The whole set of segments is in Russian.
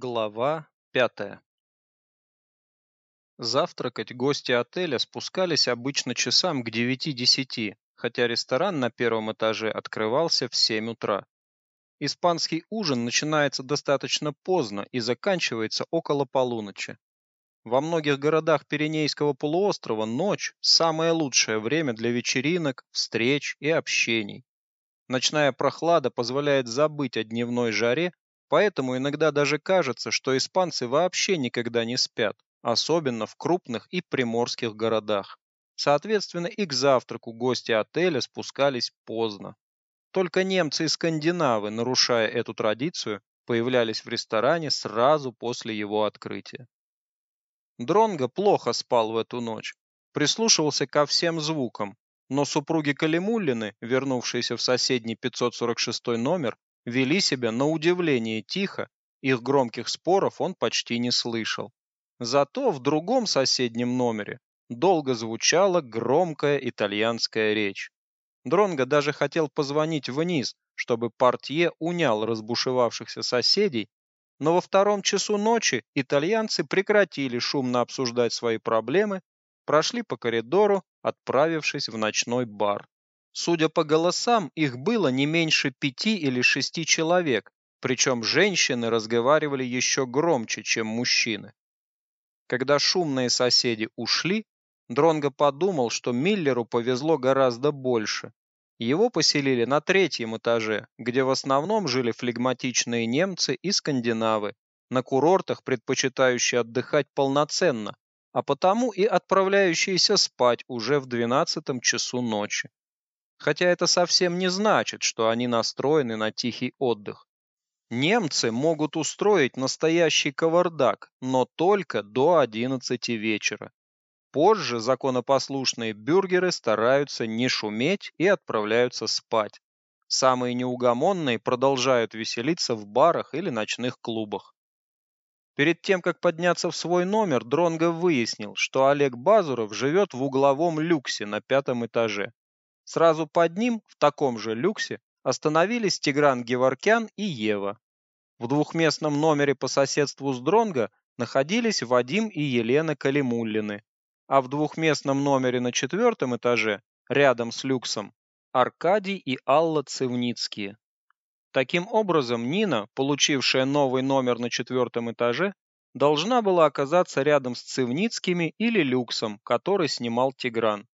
Глава пятая Завтракать гости отеля спускались обычно часам к 9-10, хотя ресторан на первом этаже открывался в 7 утра. Испанский ужин начинается достаточно поздно и заканчивается около полуночи. Во многих городах Пиренейского полуострова ночь – самое лучшее время для вечеринок, встреч и общений. Ночная прохлада позволяет забыть о дневной жаре Поэтому иногда даже кажется, что испанцы вообще никогда не спят, особенно в крупных и приморских городах. Соответственно, и к завтраку гости отеля спускались поздно. Только немцы и скандинавы, нарушая эту традицию, появлялись в ресторане сразу после его открытия. Дронго плохо спал в эту ночь, прислушивался ко всем звукам, но супруги Калимуллины, вернувшиеся в соседний 546 номер, вели себя на удивление тихо, их громких споров он почти не слышал. Зато в другом соседнем номере долго звучала громкая итальянская речь. Дронго даже хотел позвонить вниз, чтобы портье унял разбушевавшихся соседей, но во втором часу ночи итальянцы прекратили шумно обсуждать свои проблемы, прошли по коридору, отправившись в ночной бар. Судя по голосам, их было не меньше пяти или шести человек, причем женщины разговаривали еще громче, чем мужчины. Когда шумные соседи ушли, Дронго подумал, что Миллеру повезло гораздо больше. Его поселили на третьем этаже, где в основном жили флегматичные немцы и скандинавы, на курортах предпочитающие отдыхать полноценно, а потому и отправляющиеся спать уже в двенадцатом часу ночи хотя это совсем не значит, что они настроены на тихий отдых. Немцы могут устроить настоящий кавардак, но только до 11 вечера. Позже законопослушные бюргеры стараются не шуметь и отправляются спать. Самые неугомонные продолжают веселиться в барах или ночных клубах. Перед тем, как подняться в свой номер, Дронго выяснил, что Олег Базуров живет в угловом люксе на пятом этаже. Сразу под ним, в таком же люксе, остановились Тигран Геворкян и Ева. В двухместном номере по соседству с Дронго находились Вадим и Елена Калимуллины, а в двухместном номере на четвертом этаже, рядом с люксом, Аркадий и Алла Цивницкие. Таким образом, Нина, получившая новый номер на четвертом этаже, должна была оказаться рядом с Цивницкими или люксом, который снимал Тигран.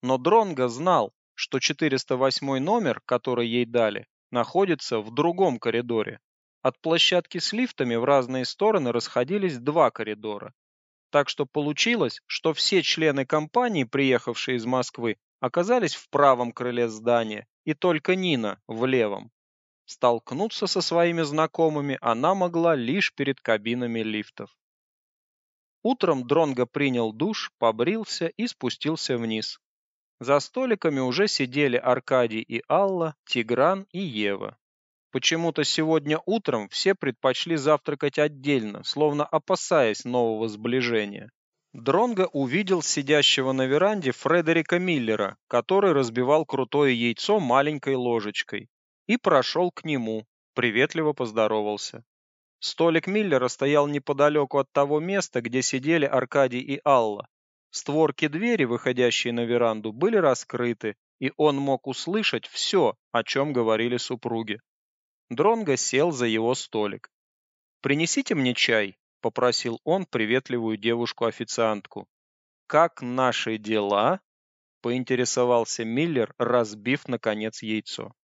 Но Дронго знал, что 408 номер, который ей дали, находится в другом коридоре. От площадки с лифтами в разные стороны расходились два коридора. Так что получилось, что все члены компании, приехавшие из Москвы, оказались в правом крыле здания, и только Нина в левом. Столкнуться со своими знакомыми она могла лишь перед кабинами лифтов. Утром Дронго принял душ, побрился и спустился вниз. За столиками уже сидели Аркадий и Алла, Тигран и Ева. Почему-то сегодня утром все предпочли завтракать отдельно, словно опасаясь нового сближения. Дронго увидел сидящего на веранде Фредерика Миллера, который разбивал крутое яйцо маленькой ложечкой, и прошел к нему, приветливо поздоровался. Столик Миллера стоял неподалеку от того места, где сидели Аркадий и Алла, Створки двери, выходящие на веранду, были раскрыты, и он мог услышать все, о чем говорили супруги. Дронго сел за его столик. «Принесите мне чай», — попросил он приветливую девушку-официантку. «Как наши дела?» — поинтересовался Миллер, разбив, наконец, яйцо.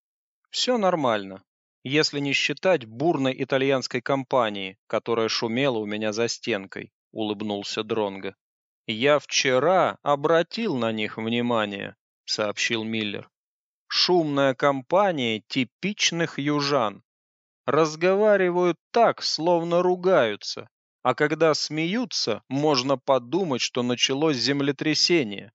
«Все нормально, если не считать бурной итальянской компании, которая шумела у меня за стенкой», — улыбнулся Дронго. Я вчера обратил на них внимание, сообщил Миллер. Шумная компания типичных южан. Разговаривают так, словно ругаются, а когда смеются, можно подумать, что началось землетрясение.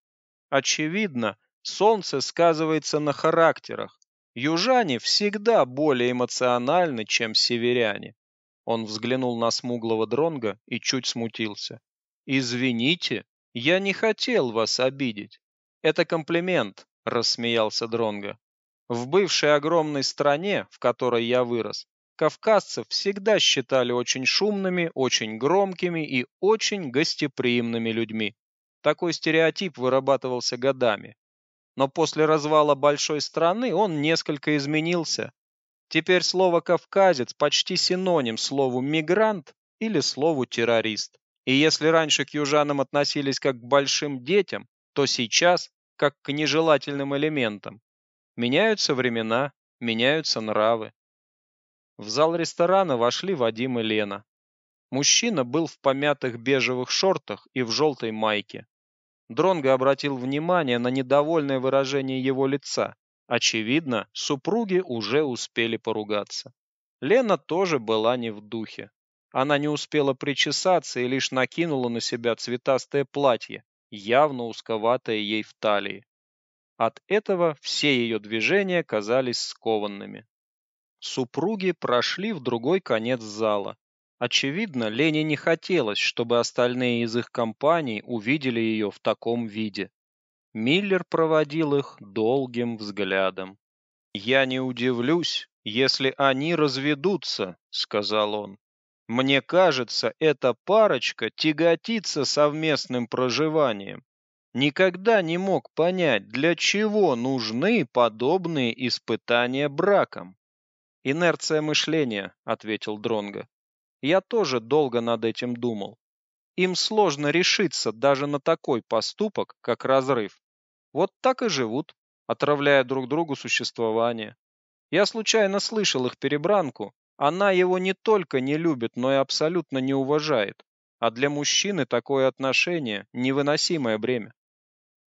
Очевидно, солнце сказывается на характерах. Южане всегда более эмоциональны, чем северяне. Он взглянул на смуглого дронга и чуть смутился. Извините, я не хотел вас обидеть. Это комплимент, рассмеялся Дронга. В бывшей огромной стране, в которой я вырос, Кавказцев всегда считали очень шумными, очень громкими и очень гостеприимными людьми. Такой стереотип вырабатывался годами. Но после развала большой страны он несколько изменился. Теперь слово кавказец почти синоним слову мигрант или слову террорист. И если раньше к южанам относились как к большим детям, то сейчас как к нежелательным элементам. Меняются времена, меняются нравы. В зал ресторана вошли Вадим и Лена. Мужчина был в помятых бежевых шортах и в желтой майке. Дронго обратил внимание на недовольное выражение его лица. Очевидно, супруги уже успели поругаться. Лена тоже была не в духе. Она не успела причесаться и лишь накинула на себя цветастое платье, явно узковатое ей в талии. От этого все ее движения казались скованными. Супруги прошли в другой конец зала. Очевидно, Лене не хотелось, чтобы остальные из их компании увидели ее в таком виде. Миллер проводил их долгим взглядом. «Я не удивлюсь, если они разведутся», — сказал он. Мне кажется, эта парочка тяготится совместным проживанием. Никогда не мог понять, для чего нужны подобные испытания браком. Инерция мышления, ответил Дронга. Я тоже долго над этим думал. Им сложно решиться даже на такой поступок, как разрыв. Вот так и живут, отравляя друг другу существование. Я случайно слышал их перебранку она его не только не любит, но и абсолютно не уважает. А для мужчины такое отношение невыносимое бремя.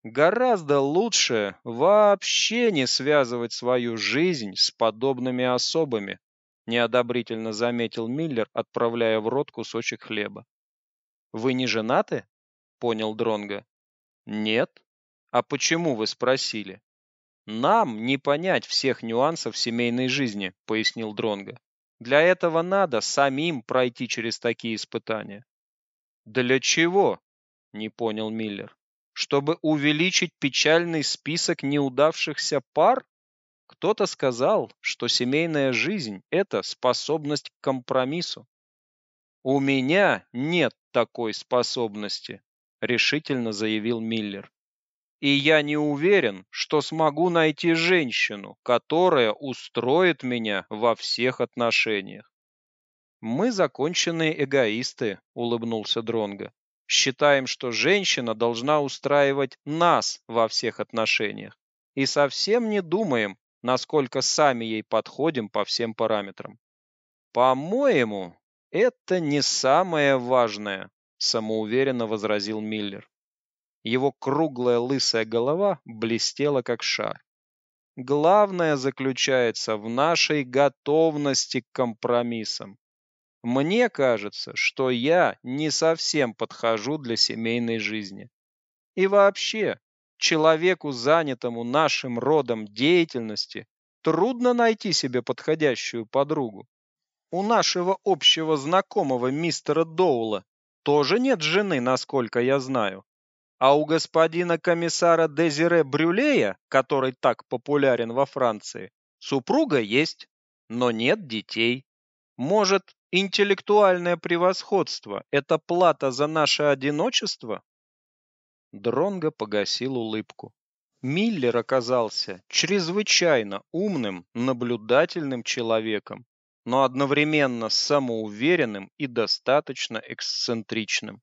Гораздо лучше вообще не связывать свою жизнь с подобными особами, неодобрительно заметил Миллер, отправляя в рот кусочек хлеба. Вы не женаты? понял Дронга. Нет. А почему вы спросили? Нам не понять всех нюансов семейной жизни, пояснил Дронга. Для этого надо самим пройти через такие испытания. Для чего? Не понял Миллер. Чтобы увеличить печальный список неудавшихся пар? Кто-то сказал, что семейная жизнь это способность к компромиссу. У меня нет такой способности, решительно заявил Миллер. И я не уверен, что смогу найти женщину, которая устроит меня во всех отношениях. Мы законченные эгоисты, улыбнулся Дронга. Считаем, что женщина должна устраивать нас во всех отношениях. И совсем не думаем, насколько сами ей подходим по всем параметрам. По-моему, это не самое важное, самоуверенно возразил Миллер. Его круглая лысая голова блестела как шар. Главное заключается в нашей готовности к компромиссам. Мне кажется, что я не совсем подхожу для семейной жизни. И вообще, человеку, занятому нашим родом деятельности, трудно найти себе подходящую подругу. У нашего общего знакомого мистера Доула тоже нет жены, насколько я знаю. А у господина комиссара Дезире Брюлея, который так популярен во Франции, супруга есть, но нет детей. Может, интеллектуальное превосходство это плата за наше одиночество? Дронго погасил улыбку. Миллер оказался чрезвычайно умным, наблюдательным человеком, но одновременно самоуверенным и достаточно эксцентричным.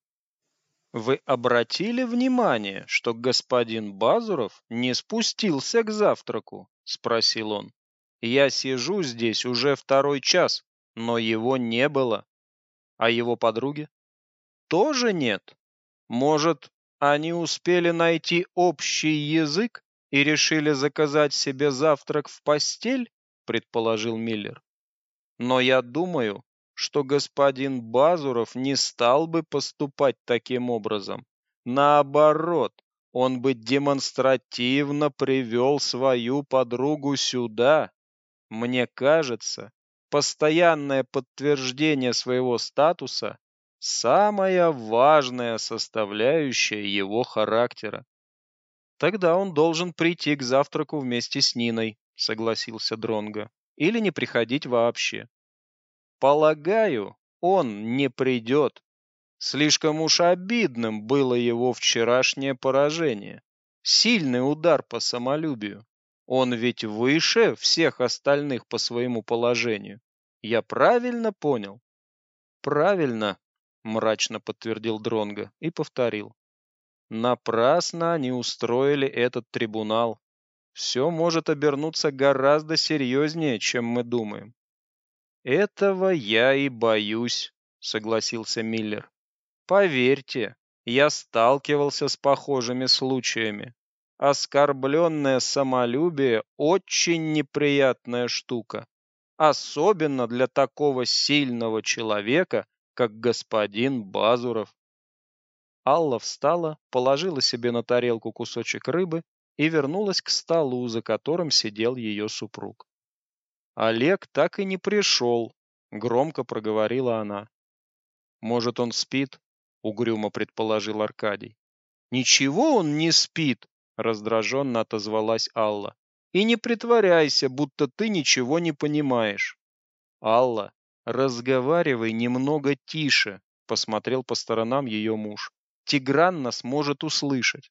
Вы обратили внимание, что господин Базуров не спустился к завтраку, спросил он. Я сижу здесь уже второй час, но его не было. А его подруги? Тоже нет. Может, они успели найти общий язык и решили заказать себе завтрак в постель, предположил Миллер. Но я думаю, что господин Базуров не стал бы поступать таким образом. Наоборот, он бы демонстративно привел свою подругу сюда. Мне кажется, постоянное подтверждение своего статуса самая важная составляющая его характера. Тогда он должен прийти к завтраку вместе с Ниной, согласился Дронга, или не приходить вообще. Полагаю, он не придет. Слишком уж обидным было его вчерашнее поражение. Сильный удар по самолюбию. Он ведь выше всех остальных по своему положению. Я правильно понял? Правильно, мрачно подтвердил Дронга и повторил. Напрасно они устроили этот трибунал. Все может обернуться гораздо серьезнее, чем мы думаем. Этого я и боюсь, согласился Миллер. Поверьте, я сталкивался с похожими случаями. Оскорбленное самолюбие очень неприятная штука, особенно для такого сильного человека, как господин Базуров. Алла встала, положила себе на тарелку кусочек рыбы и вернулась к столу, за которым сидел ее супруг. Олег так и не пришел, громко проговорила она. Может, он спит? угрюмо предположил Аркадий. Ничего он не спит, раздраженно отозвалась Алла. И не притворяйся, будто ты ничего не понимаешь. Алла, разговаривай немного тише, посмотрел по сторонам ее муж. Тигран нас может услышать.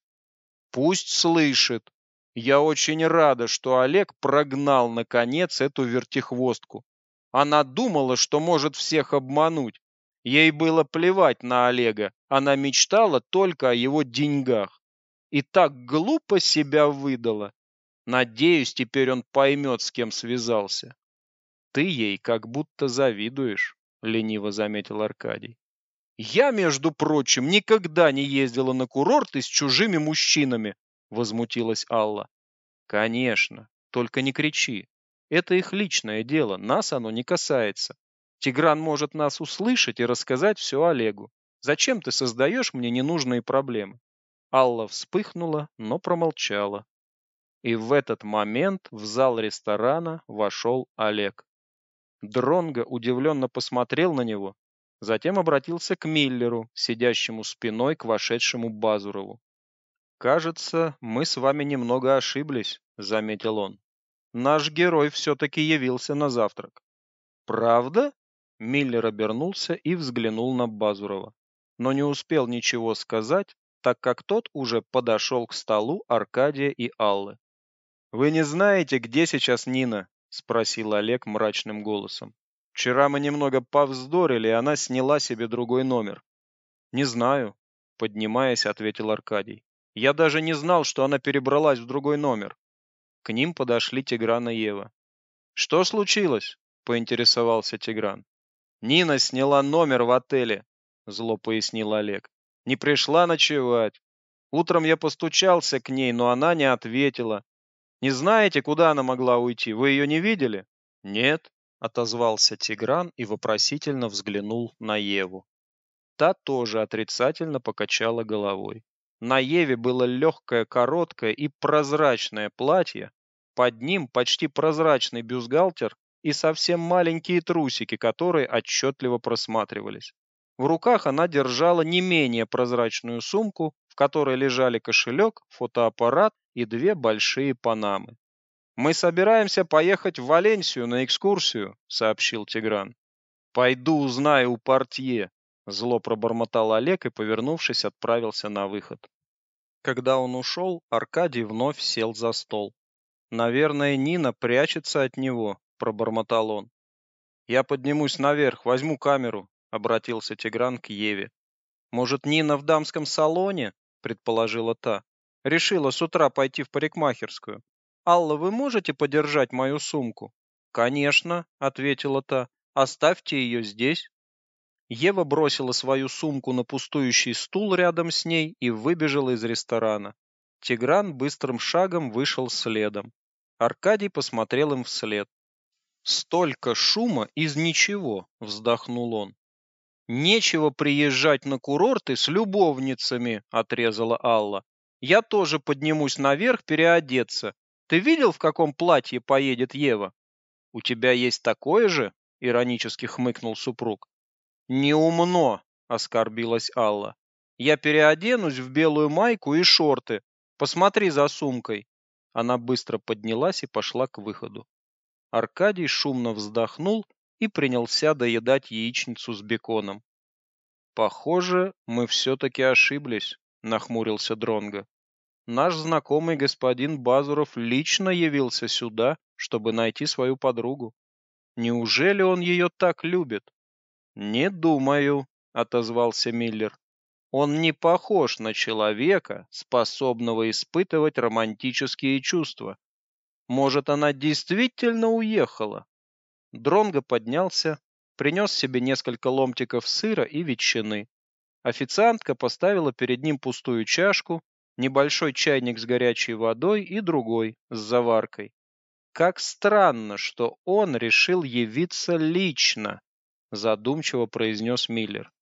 Пусть слышит. Я очень рада, что Олег прогнал наконец эту вертихвостку. Она думала, что может всех обмануть. Ей было плевать на Олега. Она мечтала только о его деньгах. И так глупо себя выдала. Надеюсь, теперь он поймет, с кем связался. Ты ей как будто завидуешь, лениво заметил Аркадий. Я, между прочим, никогда не ездила на курорты с чужими мужчинами, возмутилась Алла. Конечно, только не кричи. Это их личное дело, нас оно не касается. Тигран может нас услышать и рассказать все Олегу. Зачем ты создаешь мне ненужные проблемы? Алла вспыхнула, но промолчала. И в этот момент в зал ресторана вошел Олег. Дронго удивленно посмотрел на него, Затем обратился к Миллеру, сидящему спиной к вошедшему Базурову. «Кажется, мы с вами немного ошиблись», — заметил он. «Наш герой все-таки явился на завтрак». «Правда?» — Миллер обернулся и взглянул на Базурова, но не успел ничего сказать, так как тот уже подошел к столу Аркадия и Аллы. «Вы не знаете, где сейчас Нина?» — спросил Олег мрачным голосом. Вчера мы немного повздорили, и она сняла себе другой номер. Не знаю, поднимаясь, ответил Аркадий. Я даже не знал, что она перебралась в другой номер. К ним подошли Тигран и Ева. Что случилось? поинтересовался Тигран. Нина сняла номер в отеле, зло пояснил Олег. Не пришла ночевать. Утром я постучался к ней, но она не ответила. Не знаете, куда она могла уйти? Вы ее не видели? Нет отозвался Тигран и вопросительно взглянул на Еву. Та тоже отрицательно покачала головой. На Еве было легкое, короткое и прозрачное платье, под ним почти прозрачный бюстгальтер и совсем маленькие трусики, которые отчетливо просматривались. В руках она держала не менее прозрачную сумку, в которой лежали кошелек, фотоаппарат и две большие панамы. Мы собираемся поехать в Валенсию на экскурсию, сообщил Тигран. Пойду узнаю у портье, зло пробормотал Олег и, повернувшись, отправился на выход. Когда он ушел, Аркадий вновь сел за стол. Наверное, Нина прячется от него, пробормотал он. Я поднимусь наверх, возьму камеру, обратился Тигран к Еве. Может, Нина в дамском салоне, предположила та. Решила с утра пойти в парикмахерскую. Алла, вы можете подержать мою сумку? Конечно, ответила та. Оставьте ее здесь. Ева бросила свою сумку на пустующий стул рядом с ней и выбежала из ресторана. Тигран быстрым шагом вышел следом. Аркадий посмотрел им вслед. Столько шума из ничего, вздохнул он. Нечего приезжать на курорты с любовницами, отрезала Алла. Я тоже поднимусь наверх переодеться. Ты видел, в каком платье поедет Ева? У тебя есть такое же? иронически хмыкнул супруг. Неумно, оскорбилась Алла. Я переоденусь в белую майку и шорты. Посмотри за сумкой. Она быстро поднялась и пошла к выходу. Аркадий шумно вздохнул и принялся доедать яичницу с беконом. Похоже, мы все таки ошиблись, нахмурился Дронга. Наш знакомый господин Базуров лично явился сюда, чтобы найти свою подругу. Неужели он ее так любит? Не думаю, отозвался Миллер. Он не похож на человека, способного испытывать романтические чувства. Может, она действительно уехала? Дронго поднялся, принес себе несколько ломтиков сыра и ветчины. Официантка поставила перед ним пустую чашку, небольшой чайник с горячей водой и другой с заваркой. Как странно, что он решил явиться лично, задумчиво произнес Миллер.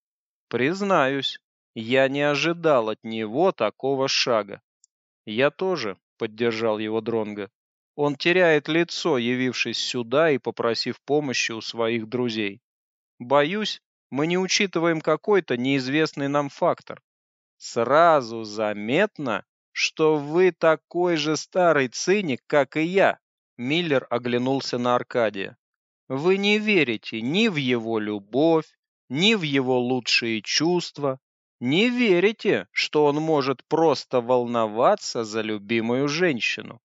Признаюсь, я не ожидал от него такого шага. Я тоже, поддержал его Дронга. Он теряет лицо, явившись сюда и попросив помощи у своих друзей. Боюсь, мы не учитываем какой-то неизвестный нам фактор. Сразу заметно, что вы такой же старый циник, как и я. Миллер оглянулся на Аркадия. Вы не верите ни в его любовь, ни в его лучшие чувства, не верите, что он может просто волноваться за любимую женщину.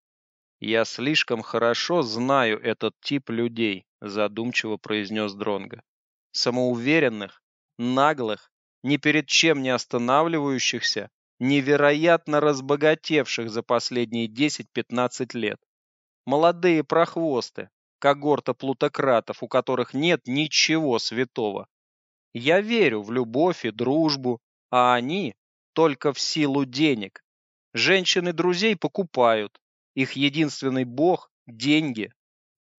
Я слишком хорошо знаю этот тип людей, задумчиво произнес Дронга. Самоуверенных, наглых, ни перед чем не останавливающихся, невероятно разбогатевших за последние 10-15 лет. Молодые прохвосты, когорта плутократов, у которых нет ничего святого. Я верю в любовь и дружбу, а они только в силу денег. Женщины друзей покупают. Их единственный бог деньги.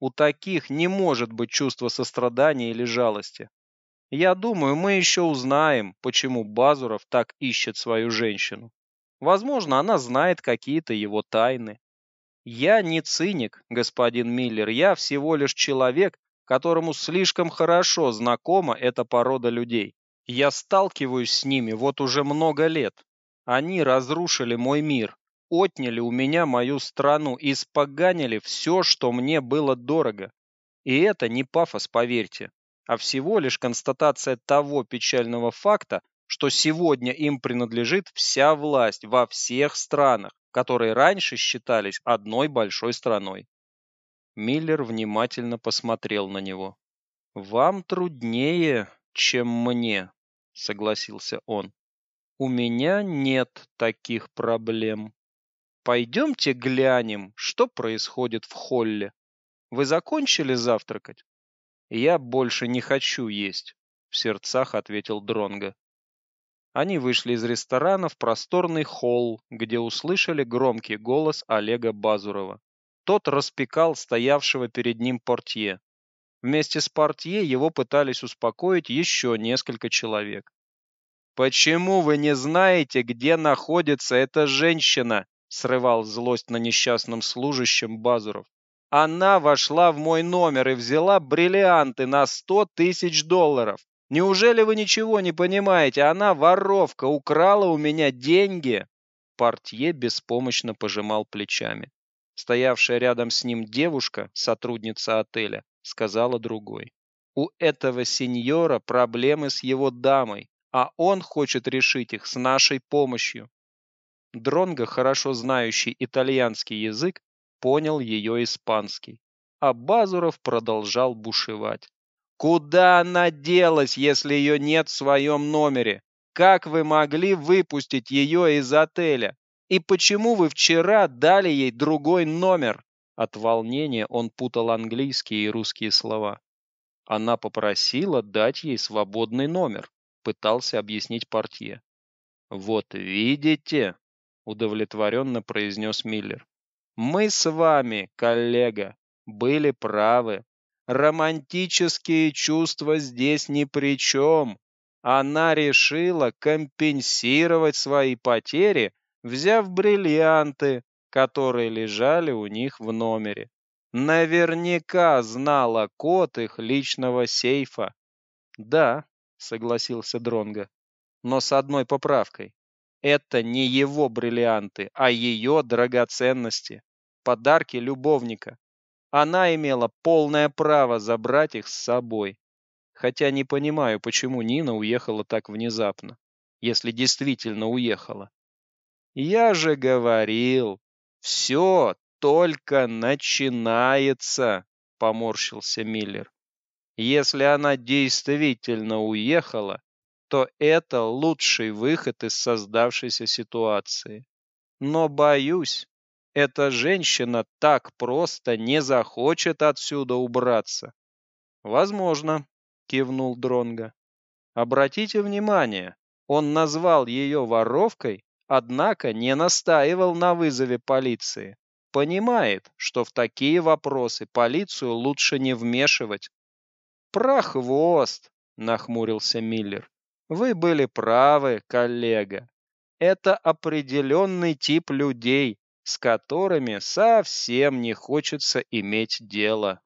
У таких не может быть чувства сострадания или жалости. Я думаю, мы еще узнаем, почему Базуров так ищет свою женщину. Возможно, она знает какие-то его тайны. Я не циник, господин Миллер, я всего лишь человек, которому слишком хорошо знакома эта порода людей. Я сталкиваюсь с ними вот уже много лет. Они разрушили мой мир, отняли у меня мою страну и испоганили все, что мне было дорого. И это не пафос, поверьте, а всего лишь констатация того печального факта, что сегодня им принадлежит вся власть во всех странах, которые раньше считались одной большой страной. Миллер внимательно посмотрел на него. Вам труднее, чем мне, согласился он. У меня нет таких проблем. Пойдемте глянем, что происходит в холле. Вы закончили завтракать? Я больше не хочу есть, в сердцах ответил Дронга. Они вышли из ресторана в просторный холл, где услышали громкий голос Олега Базурова. Тот распекал стоявшего перед ним портье. Вместе с портье его пытались успокоить еще несколько человек. Почему вы не знаете, где находится эта женщина? срывал злость на несчастном служащем Базуров. Она вошла в мой номер и взяла бриллианты на сто тысяч долларов. Неужели вы ничего не понимаете? Она воровка, украла у меня деньги. Портье беспомощно пожимал плечами. Стоявшая рядом с ним девушка, сотрудница отеля, сказала другой: "У этого сеньора проблемы с его дамой, а он хочет решить их с нашей помощью". Дронго, хорошо знающий итальянский язык, понял ее испанский, а Базуров продолжал бушевать. Куда она делась, если ее нет в своем номере? Как вы могли выпустить ее из отеля? И почему вы вчера дали ей другой номер? От волнения он путал английские и русские слова. Она попросила дать ей свободный номер, пытался объяснить портье. Вот видите, удовлетворенно произнес Миллер. Мы с вами, коллега, были правы. Романтические чувства здесь ни при чем. Она решила компенсировать свои потери, взяв бриллианты, которые лежали у них в номере. Наверняка знала код их личного сейфа. Да, согласился Дронга. Но с одной поправкой. Это не его бриллианты, а ее драгоценности, подарки любовника. Она имела полное право забрать их с собой. Хотя не понимаю, почему Нина уехала так внезапно, если действительно уехала. Я же говорил, все только начинается, поморщился Миллер. Если она действительно уехала, то это лучший выход из создавшейся ситуации. Но боюсь, эта женщина так просто не захочет отсюда убраться. Возможно, кивнул Дронга. Обратите внимание, он назвал ее воровкой, однако не настаивал на вызове полиции. Понимает, что в такие вопросы полицию лучше не вмешивать. Прохвост, нахмурился Миллер. Вы были правы, коллега. Это определенный тип людей, с которыми совсем не хочется иметь дело.